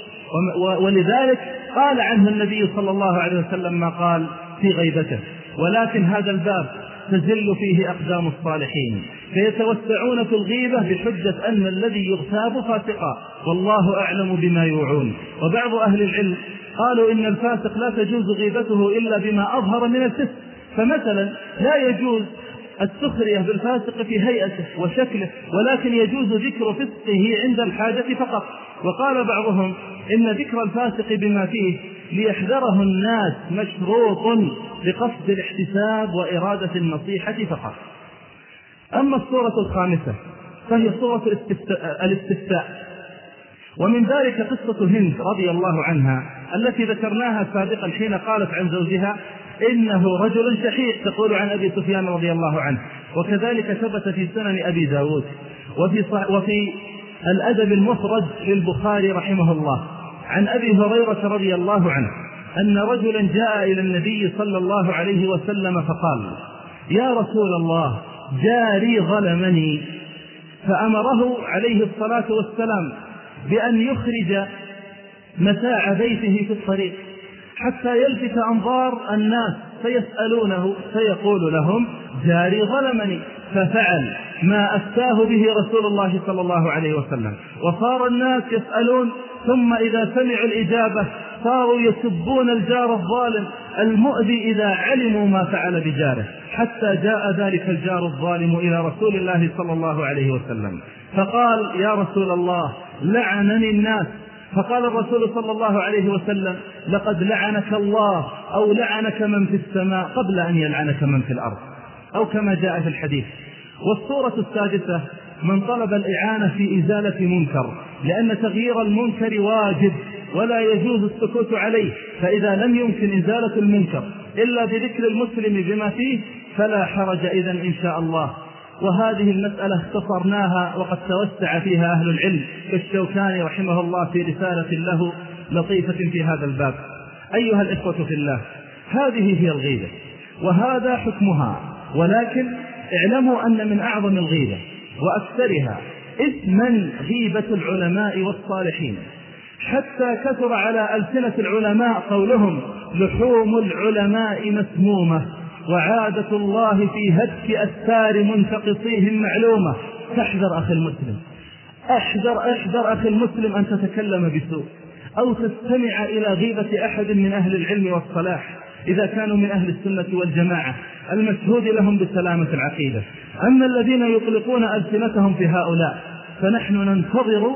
ولذلك قال عنه النبي صلى الله عليه وسلم ما قال في غيبته. ولكن هذا الباب تزل فيه أقدام الصالحين فيتوسعون في الغيبة بحجة أن الذي يغتاب فاسقا والله أعلم بما يوعون. وبعض أهل العلم قالوا إن الفاسق لا تجوز غيبته إلا بما أظهر من الفسق. فمثلا لا يجوز السخرية بالفاسق في هيئته وشكله ولكن يجوز ذكر فسقه عند الحاجة فقط. وقال بعضهم إن ذكر الفاسق بما فيه ليحذره الناس مشروط بقصد الاحتساب وإرادة النصيحة فقط. أما الصورة الخامسة فهي صورة الاستفتاء. ومن ذلك قصة هند رضي الله عنها التي ذكرناها سابقا حين قالت عن زوجها إنه رجل شحيح تقول عن أبي سفيان رضي الله عنه. وكذلك ثبت في سنن أبي داود وفي, وفي الأدب المفرد للبخاري رحمه الله. عن أبي هريرة رضي الله عنه أن رجلا جاء إلى النبي صلى الله عليه وسلم فقال يا رسول الله جاري ظلمني. فأمره عليه الصلاة والسلام بأن يخرج متاع بيته في الطريق حتى يلفت أنظار الناس فيسألونه فيقول لهم جاري ظلمني. ففعل. ما أفتاه به رسول الله صلى الله عليه وسلم. وصار الناس يسألون ثم إذا سمعوا الإجابة صاروا يسبون الجار الظالم. المؤذي إذا علموا ما فعل بجاره حتى جاء ذلك الجار الظالم إلى رسول الله صلى الله عليه وسلم. فقال يا رسول الله لعنني الناس. فقال الرسول صلى الله عليه وسلم لقد لعنك الله أو لعنك من في السماء قبل أن يلعنك من في الأرض. أو كما جاء في الحديث والصورة السادسة من طلب الإعانة في إزالة منكر لأن تغيير المنكر واجب ولا يجوز السكوت عليه فإذا لم يمكن إزالة المنكر إلا بذكر المسلم بما فيه فلا حرج إذا إن شاء الله. وهذه المسألة اختصرناها وقد توسع فيها أهل العلم كالشوكاني رحمه الله في رسالة له لطيفة في هذا الباب. أيها الإخوة في الله هذه هي الغيبة وهذا حكمها ولكن اعلموا أن من أعظم الغيبة وأكثرها إثما غيبة العلماء والصالحين. حتى كثر على ألسنة العلماء قولهم لحوم العلماء مسمومة وعادة الله في هتك أستار منتقصيهم معلومة. فاحذر أخي المسلم. أحذر أحذر أخي المسلم أن تتكلم بسوء أو تستمع إلى غيبة أحد من أهل العلم والصلاح. إذا كانوا من أهل السنة والجماعة المشهود لهم بسلامة العقيدة. أما الذين يطلقون ألسنتهم في هؤلاء فنحن ننتظر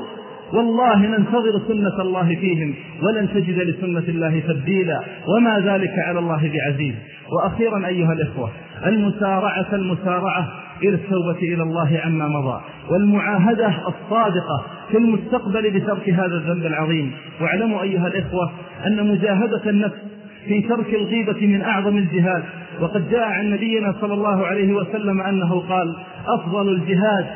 والله ننتظر سنة الله فيهم ولن تجد لسنة الله تبديلا وما ذلك على الله بعزيز. وأخيرا أيها الإخوة المسارعة المسارعة إلى التوبة إلى الله عما مضى والمعاهدة الصادقة في المستقبل بترك هذا الذنب العظيم. واعلموا أيها الإخوة أن مجاهدة النفس في ترك الغيبة من أعظم الجهاد. وقد جاء عن نبينا صلى الله عليه وسلم أنه قال أفضل الجهاد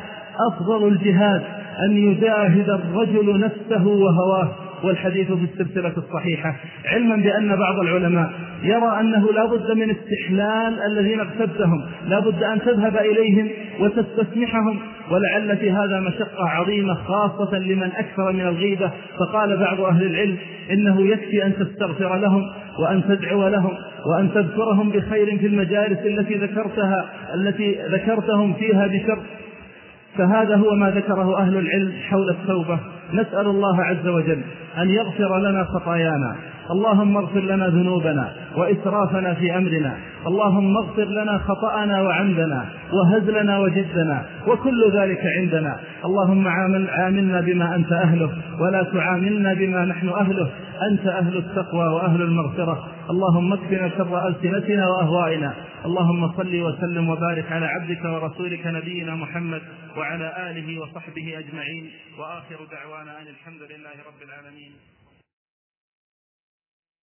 أفضل الجهاد أن يجاهد الرجل نفسه وهواه. والحديث في السلسلة الصحيحة. علما بأن بعض العلماء يرى أنه لا بد من استحلال الذين اغتبتهم لا بد أن تذهب إليهم وتستسمحهم. ولعل في هذا مشقة عظيمة خاصة لمن أكثر من الغيبة. فقال بعض أهل العلم إنه يكفي أن تستغفر لهم وأن تدعو لهم وأن تذكرهم بخير في المجالس التي ذكرتها التي ذكرتهم فيها بشر. فهذا هو ما ذكره أهل العلم حول التوبة. نسأل الله عز وجل أن يغفر لنا خطايانا. اللهم اغفر لنا ذنوبنا وإسرافنا في أمرنا. اللهم اغفر لنا خطأنا وعمدنا وهزلنا وجدنا وكل ذلك عندنا. اللهم عامل عاملنا بما أنت أهله ولا تعاملنا بما نحن أهله. أنت أهل التقوى وأهل المغفرة. اللهم اكفنا شر ألسنتنا وأهوائنا. اللهم صل وسلم وبارك على عبدك ورسولك نبينا محمد وعلى آله وصحبه أجمعين. وآخر دعوانا أن الحمد لله رب العالمين.